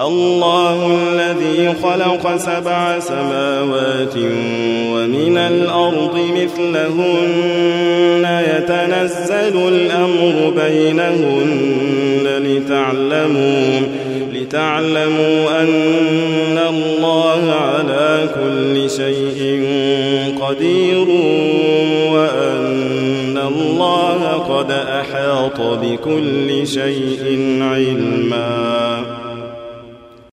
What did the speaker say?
الله الذي خلق سبع سماوات ومن الأرض مثلهن يتنزل الأمر بينهن لتعلموا لتعلموا أن الله على كل شيء قدير وأن الله قد أحاط بكل شيء علما.